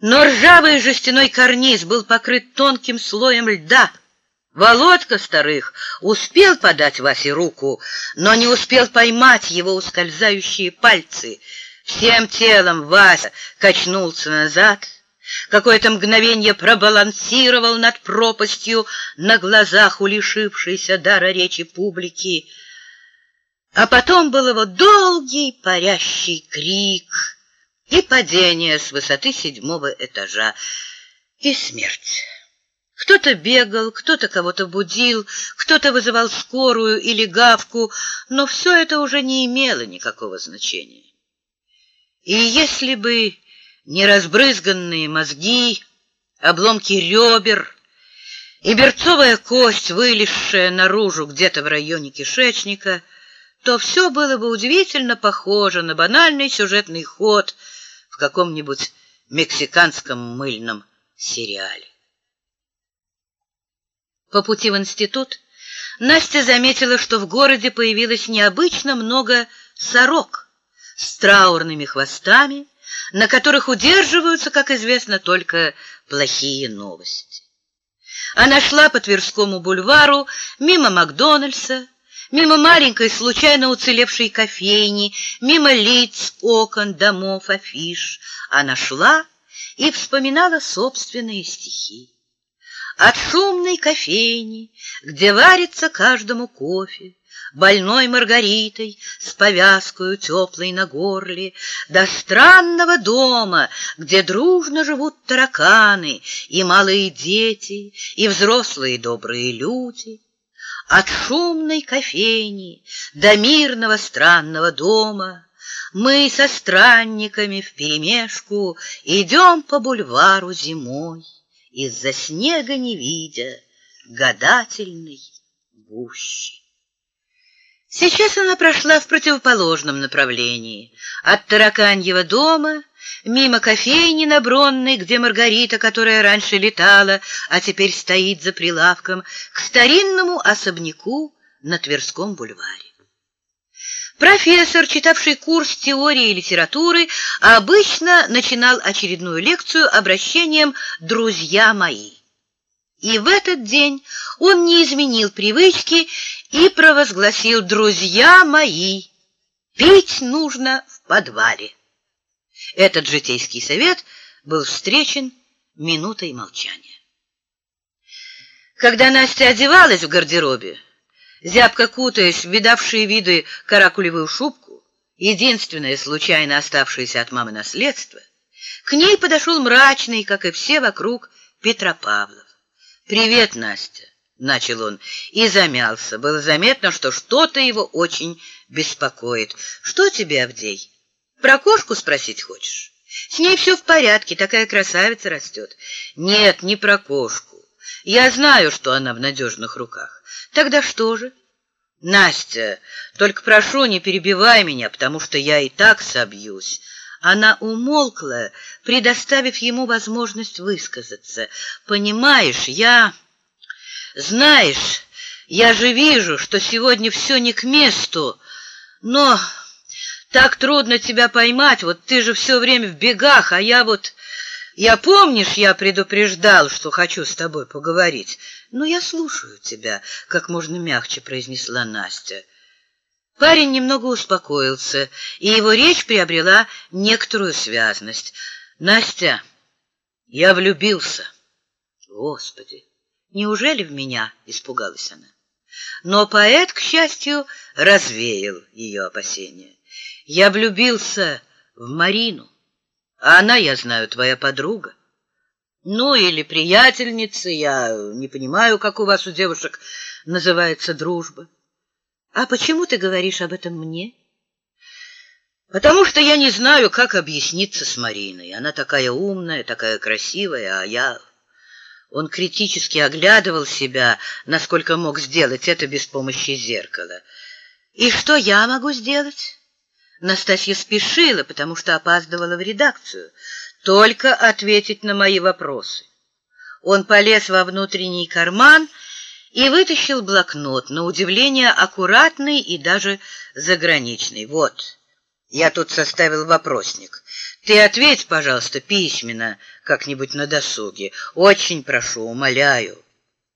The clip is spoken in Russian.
Но ржавый жестяной карниз был покрыт тонким слоем льда. Володька Старых успел подать Васе руку, но не успел поймать его ускользающие пальцы. Всем телом Вася качнулся назад, какое-то мгновение пробалансировал над пропастью на глазах у лишившейся дара речи публики, а потом был его долгий парящий крик и падение с высоты седьмого этажа, и смерть. Кто-то бегал, кто-то кого-то будил, кто-то вызывал скорую или гавку, но все это уже не имело никакого значения. И если бы не разбрызганные мозги, обломки ребер и берцовая кость, вылезшая наружу где-то в районе кишечника, то все было бы удивительно похоже на банальный сюжетный ход в каком-нибудь мексиканском мыльном сериале. По пути в институт Настя заметила, что в городе появилось необычно много сорок с траурными хвостами, на которых удерживаются, как известно, только плохие новости. Она шла по Тверскому бульвару мимо Макдональдса, мимо маленькой случайно уцелевшей кофейни, мимо лиц, окон, домов, афиш. Она шла и вспоминала собственные стихи. От шумной кофейни, где варится каждому кофе, Больной Маргаритой с повязкою теплой на горле, До странного дома, где дружно живут тараканы, И малые дети, и взрослые добрые люди. От шумной кофейни до мирного странного дома Мы со странниками вперемешку Идем по бульвару зимой из-за снега не видя гадательной гущи. Сейчас она прошла в противоположном направлении, от тараканьего дома, мимо кофейни на Бронной, где Маргарита, которая раньше летала, а теперь стоит за прилавком, к старинному особняку на Тверском бульваре. Профессор, читавший курс теории и литературы, обычно начинал очередную лекцию обращением «друзья мои». И в этот день он не изменил привычки и провозгласил «друзья мои». Пить нужно в подвале. Этот житейский совет был встречен минутой молчания. Когда Настя одевалась в гардеробе, зябко кутаясь в видавшие виды каракулевую шубку, единственное случайно оставшееся от мамы наследство, к ней подошел мрачный, как и все вокруг, Петропавлов. «Привет, Настя!» — начал он и замялся. Было заметно, что что-то его очень беспокоит. «Что тебе, Авдей? Про кошку спросить хочешь? С ней все в порядке, такая красавица растет». «Нет, не про кошку. Я знаю, что она в надежных руках. Тогда что же? Настя, только прошу, не перебивай меня, потому что я и так собьюсь. Она умолкла, предоставив ему возможность высказаться. Понимаешь, я... Знаешь, я же вижу, что сегодня все не к месту, но так трудно тебя поймать, вот ты же все время в бегах, а я вот... Я, помнишь, я предупреждал, что хочу с тобой поговорить. Ну, я слушаю тебя, как можно мягче произнесла Настя. Парень немного успокоился, и его речь приобрела некоторую связность. Настя, я влюбился. Господи, неужели в меня? испугалась она. Но поэт, к счастью, развеял ее опасения. Я влюбился в Марину. А она, я знаю, твоя подруга. Ну, или приятельница, я не понимаю, как у вас у девушек называется дружба. А почему ты говоришь об этом мне? Потому что я не знаю, как объясниться с Мариной. Она такая умная, такая красивая, а я... Он критически оглядывал себя, насколько мог сделать это без помощи зеркала. И что я могу сделать? Настасья спешила, потому что опаздывала в редакцию, только ответить на мои вопросы. Он полез во внутренний карман и вытащил блокнот, на удивление аккуратный и даже заграничный. Вот, я тут составил вопросник. Ты ответь, пожалуйста, письменно, как-нибудь на досуге. Очень прошу, умоляю.